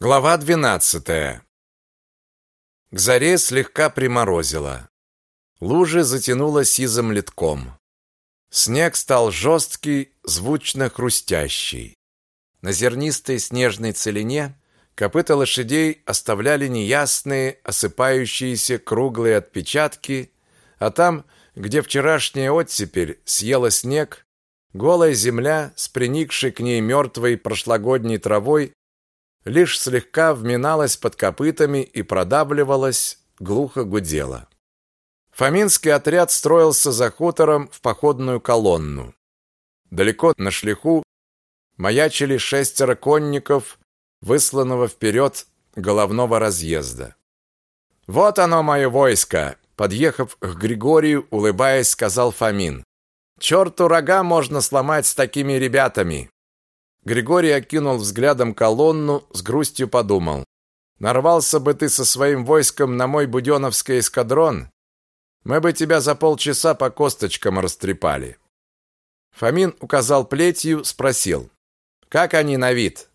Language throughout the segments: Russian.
Глава двенадцатая. К заре слегка приморозило. Лужи затянуло сизым литком. Снег стал жесткий, звучно хрустящий. На зернистой снежной целине копыта лошадей оставляли неясные, осыпающиеся круглые отпечатки, а там, где вчерашняя оттепель съела снег, голая земля с приникшей к ней мертвой прошлогодней травой лишь слегка вминалась под копытами и продавливалась, глухо гудела. Фоминский отряд строился за хутором в походную колонну. Далеко на шлиху маячили шестеро конников, высланного вперед головного разъезда. «Вот оно, мое войско!» Подъехав к Григорию, улыбаясь, сказал Фомин. «Черту рога можно сломать с такими ребятами!» Григорий окинул взглядом колонну, с грустью подумал. «Нарвался бы ты со своим войском на мой буденовский эскадрон, мы бы тебя за полчаса по косточкам растрепали». Фомин указал плетью, спросил. «Как они на вид?»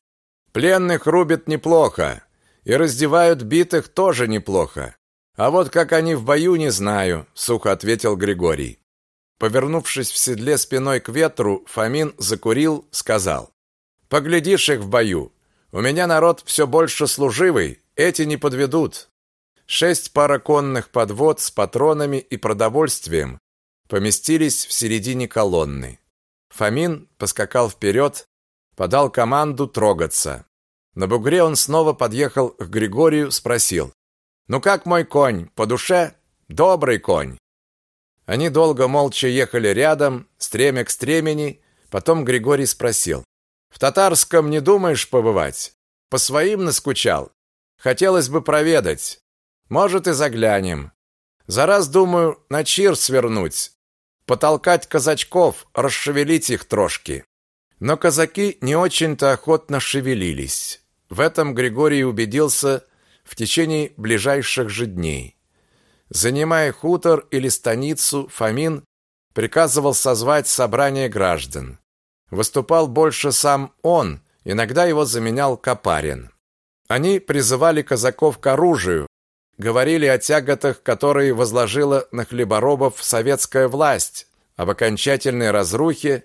«Пленных рубят неплохо, и раздевают битых тоже неплохо. А вот как они в бою, не знаю», — сухо ответил Григорий. Повернувшись в седле спиной к ветру, Фомин закурил, сказал. Поглядишь их в бою. У меня народ все больше служивый, эти не подведут. Шесть пар конных подвод с патронами и продовольствием поместились в середине колонны. Фомин поскакал вперед, подал команду трогаться. На бугре он снова подъехал к Григорию, спросил: "Ну как мой конь, по душе? Добрый конь". Они долго молча ехали рядом, стремя к стремени, потом Григорий спросил: в татарском не думаешь побывать? По своим наскучал. Хотелось бы проведать. Может, и заглянем. За раз, думаю, на чир свернуть. Потолкать казачков, расшевелить их трошки. Но казаки не очень-то охотно шевелились. В этом Григорий убедился в течение ближайших же дней. Занимая хутор или станицу, Фомин приказывал созвать собрание граждан. Выступал больше сам он, иногда его заменял Копарин. Они призывали казаков к оружию, говорили о тяготах, которые возложила на хлеборобов советская власть, об окончательной разрухе,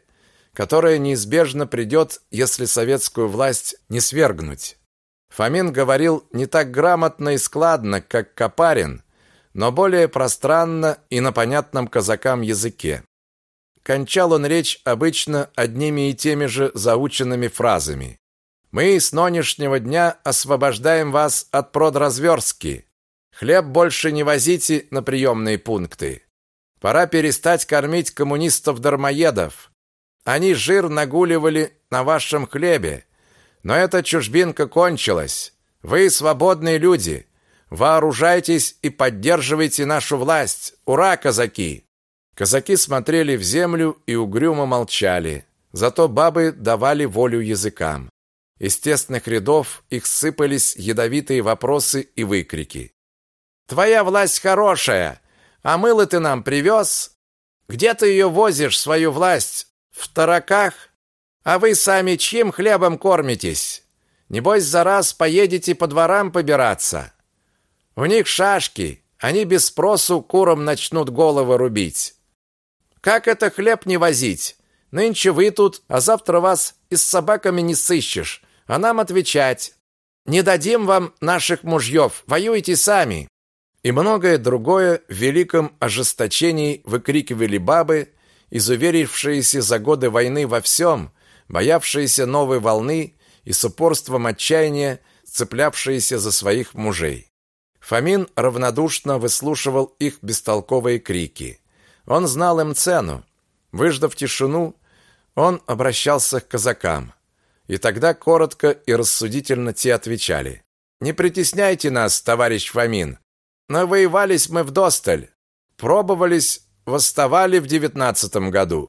которая неизбежно придет, если советскую власть не свергнуть. Фомин говорил не так грамотно и складно, как Копарин, но более пространно и на понятном казакам языке. Кончал он речь обычно одними и теми же заученными фразами. «Мы с нынешнего дня освобождаем вас от продразверстки. Хлеб больше не возите на приемные пункты. Пора перестать кормить коммунистов-дармоедов. Они жир нагуливали на вашем хлебе. Но эта чужбинка кончилась. Вы свободные люди. Вооружайтесь и поддерживайте нашу власть. Ура, казаки!» Казаки смотрели в землю и угрюмо молчали. Зато бабы давали волю языкам. Из тесных рядов их сыпались ядовитые вопросы и выкрики. «Твоя власть хорошая, а мыло ты нам привез? Где ты ее возишь, свою власть? В тараках? А вы сами чьим хлебом кормитесь? Небось, за раз поедете по дворам побираться. У них шашки, они без спросу курам начнут головы рубить. Как это хлеб не возить? Нынче вы тут, а завтра вас и с собаками не сыщешь. А нам отвечать. Не дадим вам наших мужьев, воюйте сами. И многое другое в великом ожесточении выкрикивали бабы, изуверившиеся за годы войны во всем, боявшиеся новой волны и с упорством отчаяния цеплявшиеся за своих мужей. Фомин равнодушно выслушивал их бестолковые крики. Он знал им цену. Выждав тишину, он обращался к казакам. И тогда коротко и рассудительно те отвечали. «Не притесняйте нас, товарищ Фомин. Навоевались мы вдосталь. Пробовались, восставали в девятнадцатом году.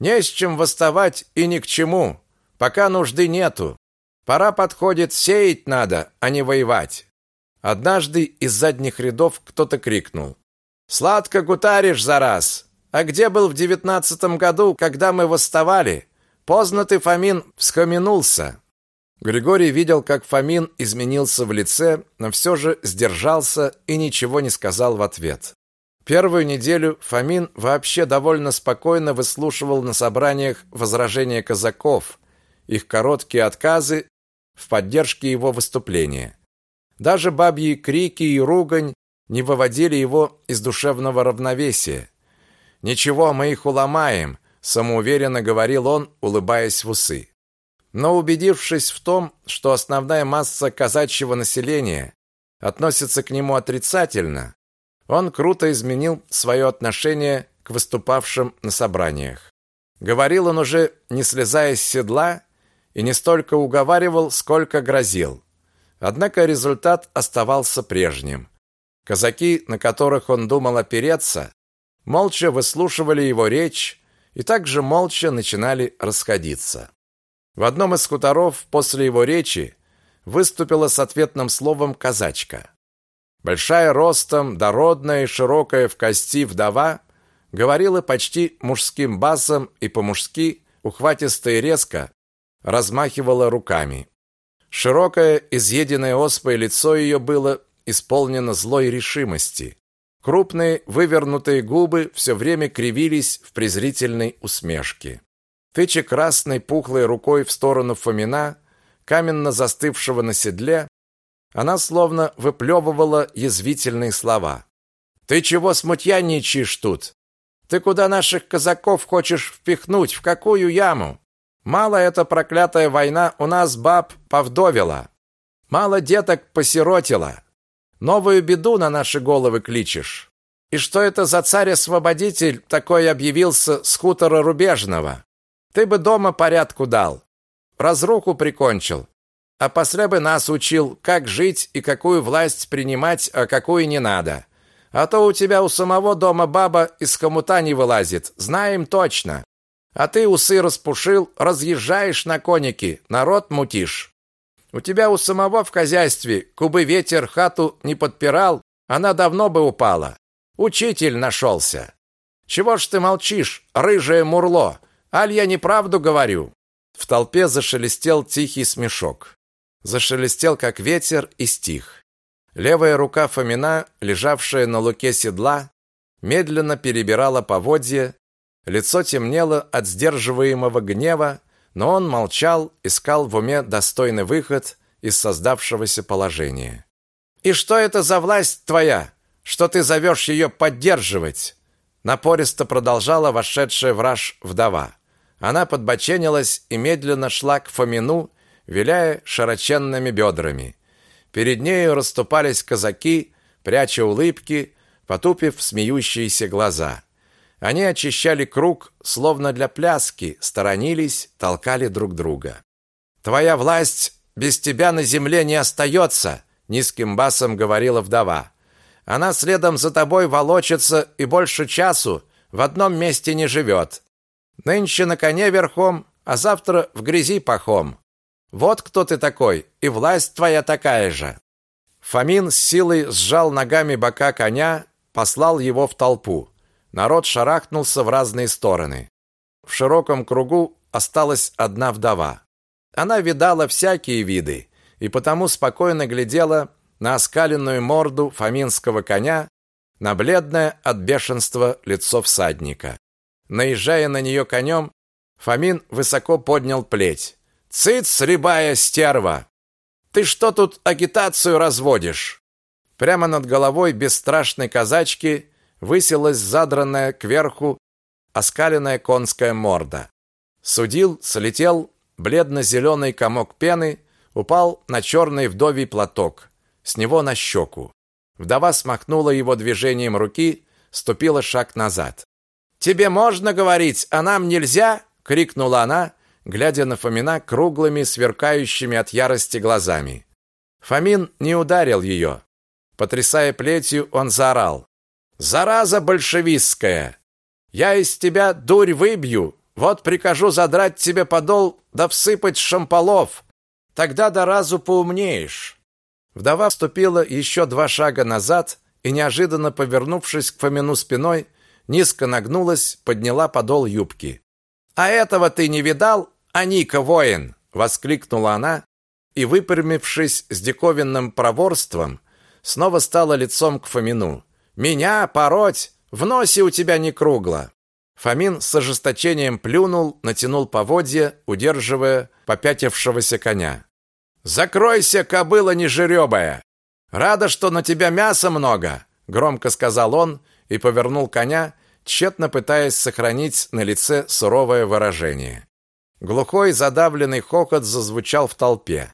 Не с чем восставать и ни к чему. Пока нужды нету. Пора подходит, сеять надо, а не воевать». Однажды из задних рядов кто-то крикнул. Сладко гутаришь за раз. А где был в девятнадцатом году, когда мы восставали? Поздно ты, Фомин, всхоменулся. Григорий видел, как Фомин изменился в лице, но все же сдержался и ничего не сказал в ответ. Первую неделю Фомин вообще довольно спокойно выслушивал на собраниях возражения казаков, их короткие отказы в поддержке его выступления. Даже бабьи крики и ругань не выводили его из душевного равновесия. «Ничего, мы их уломаем», – самоуверенно говорил он, улыбаясь в усы. Но убедившись в том, что основная масса казачьего населения относится к нему отрицательно, он круто изменил свое отношение к выступавшим на собраниях. Говорил он уже, не слезая с седла, и не столько уговаривал, сколько грозил. Однако результат оставался прежним. Казаки, на которых он думал опереться, молча выслушивали его речь и также молча начинали расходиться. В одном из хуторов после его речи выступила с ответным словом казачка. Большая ростом, дородная и широкая в кости вдова говорила почти мужским басом и по-мужски, ухватисто и резко, размахивала руками. Широкое, изъеденное оспой лицо ее было исполнено злой решимости. Крупные, вывернутые губы все время кривились в презрительной усмешке. Тыча красной пухлой рукой в сторону Фомина, каменно застывшего на седле, она словно выплевывала язвительные слова. «Ты чего смутьяничаешь тут? Ты куда наших казаков хочешь впихнуть? В какую яму? Мало эта проклятая война у нас баб повдовила. Мало деток посиротила. Новую беду на наши головы кличешь. И что это за царь-освободитель такой объявился с хутора Рубежного? Ты бы дома порядку дал. Разруху прикончил а после бы нас учил, как жить и какую власть принимать, а какую не надо. А то у тебя у самого дома баба из хомута не вылазит, знаем точно. А ты усы распушил, разъезжаешь на конике, народ мутишь. У тебя у самого в хозяйстве, кубы ветер хату не подпирал, она давно бы упала. Учитель нашелся. Чего ж ты молчишь, рыжее мурло? Аль я неправду говорю?» В толпе зашелестел тихий смешок зашелестел, как ветер, и стих. Левая рука Фомина, лежавшая на луке седла, медленно перебирала поводья, лицо темнело от сдерживаемого гнева, но он молчал, искал в уме достойный выход из создавшегося положения. «И что это за власть твоя, что ты зовешь ее поддерживать?» Напористо продолжала вошедшая в раж вдова. Она подбоченилась и медленно шла к Фомину, виляя широченными бедрами. Перед нею расступались казаки, пряча улыбки, потупив смеющиеся глаза. Они очищали круг, словно для пляски, сторонились, толкали друг друга. «Твоя власть без тебя на земле не остается», — низким басом говорила вдова. «Она следом за тобой волочится и больше часу в одном месте не живет. Нынче на коне верхом, а завтра в грязи пахом. Вот кто ты такой, и власть твоя такая же. Фомин с силой сжал ногами бока коня, послал его в толпу. Народ шарахнулся в разные стороны. В широком кругу осталась одна вдова. Она видала всякие виды и потому спокойно глядела на оскаленную морду фоминского коня, на бледное от бешенства лицо всадника. Наезжая на нее конем, Фомин высоко поднял плеть. «Цыц, рябая стерва! Ты что тут агитацию разводишь?» Прямо над головой бесстрашной казачки высилась задранная кверху оскаленная конская морда. Судил, слетел бледно-зеленый комок пены, упал на черный вдовий платок, с него на щеку. Вдова смахнула его движением руки, ступила шаг назад. «Тебе можно говорить, а нам нельзя?» — крикнула она, глядя на Фомина круглыми, сверкающими от ярости глазами. Фомин не ударил ее. Потрясая плетью, он заорал. «Зараза большевистская! Я из тебя дурь выбью! Вот прикажу задрать тебе подол да всыпать шамполов! Тогда до разу поумнеешь!» Вдова вступила еще два шага назад и, неожиданно повернувшись к Фомину спиной, низко нагнулась, подняла подол юбки. «А этого ты не видал? «Аника, воин!» — воскликнула она, и, выпрямившись с диковинным проворством, снова стала лицом к Фомину. «Меня пороть? В носе у тебя не кругло!» Фомин с ожесточением плюнул, натянул поводья, удерживая попятившегося коня. «Закройся, кобыла нежеребая! Рада, что на тебя мяса много!» Громко сказал он и повернул коня, тщетно пытаясь сохранить на лице суровое выражение. Глухой задавленный хохот зазвучал в толпе.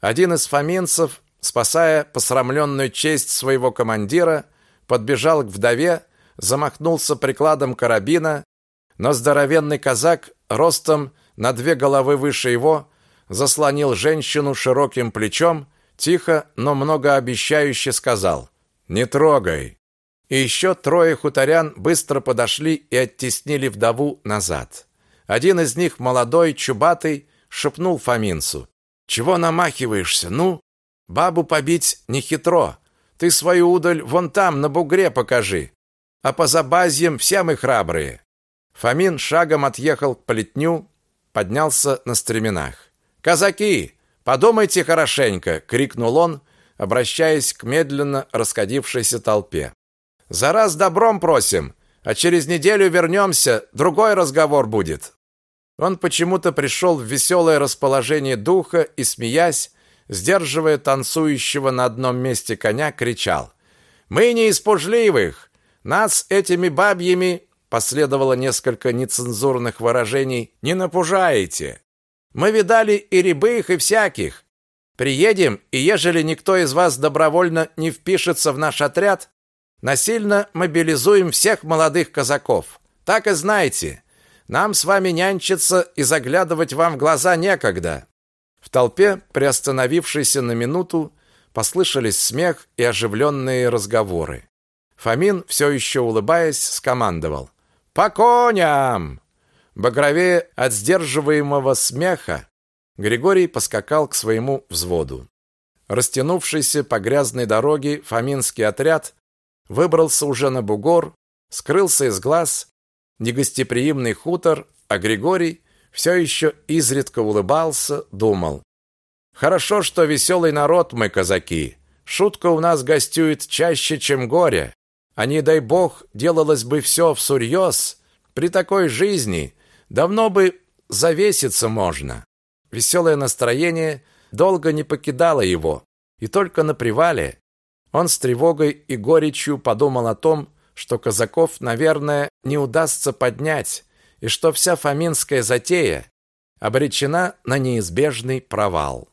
Один из фоминцев, спасая посрамленную честь своего командира, подбежал к вдове, замахнулся прикладом карабина, но здоровенный казак ростом на две головы выше его заслонил женщину широким плечом, тихо, но многообещающе сказал: "Не трогай". И еще трое хуторян быстро подошли и оттеснили вдову назад. Один из них, молодой, чубатый, шепнул Фоминцу: "Чего намахиваешься? Ну, бабу побить не хитро. Ты свою удаль вон там на бугре покажи. А по забазьям все мы храбрые". Фомин шагом отъехал к плетню, поднялся на стременах. "Казаки, подумайте хорошенько", крикнул он, обращаясь к медленно расходившейся толпе. "За раз добром просим, а через неделю вернемся, другой разговор будет". Он почему-то пришел в веселое расположение духа и смеясь, сдерживая танцующего на одном месте коня, кричал: "Мы не из пужливых, нас этими бабьими последовало несколько нецензурных выражений. Не напужаете. Мы видали и рябых, и всяких. Приедем, и ежели никто из вас добровольно не впишется в наш отряд, насильно мобилизуем всех молодых казаков. Так и знайте, нам с вами нянчиться и заглядывать вам в глаза некогда. В толпе, приостановившейся на минуту, послышались смех и оживленные разговоры. Фомин, все еще улыбаясь, скомандовал: по коням! Багровее от сдерживаемого смеха, Григорий поскакал к своему взводу. Растянувшийся по грязной дороге фаминский отряд выбрался уже на бугор, скрылся из глаз негостеприимный хутор, а Григорий все еще изредка улыбался, думал: Хорошо, что веселый народ мы казаки. Шутка у нас гостюет чаще, чем горе. А не дай бог, делалось бы все всерьез, при такой жизни давно бы завеситься можно. Веселое настроение долго не покидало его, и только на привале он с тревогой и горечью подумал о том, что казаков, наверное, не удастся поднять, и что вся фаминская затея обречена на неизбежный провал.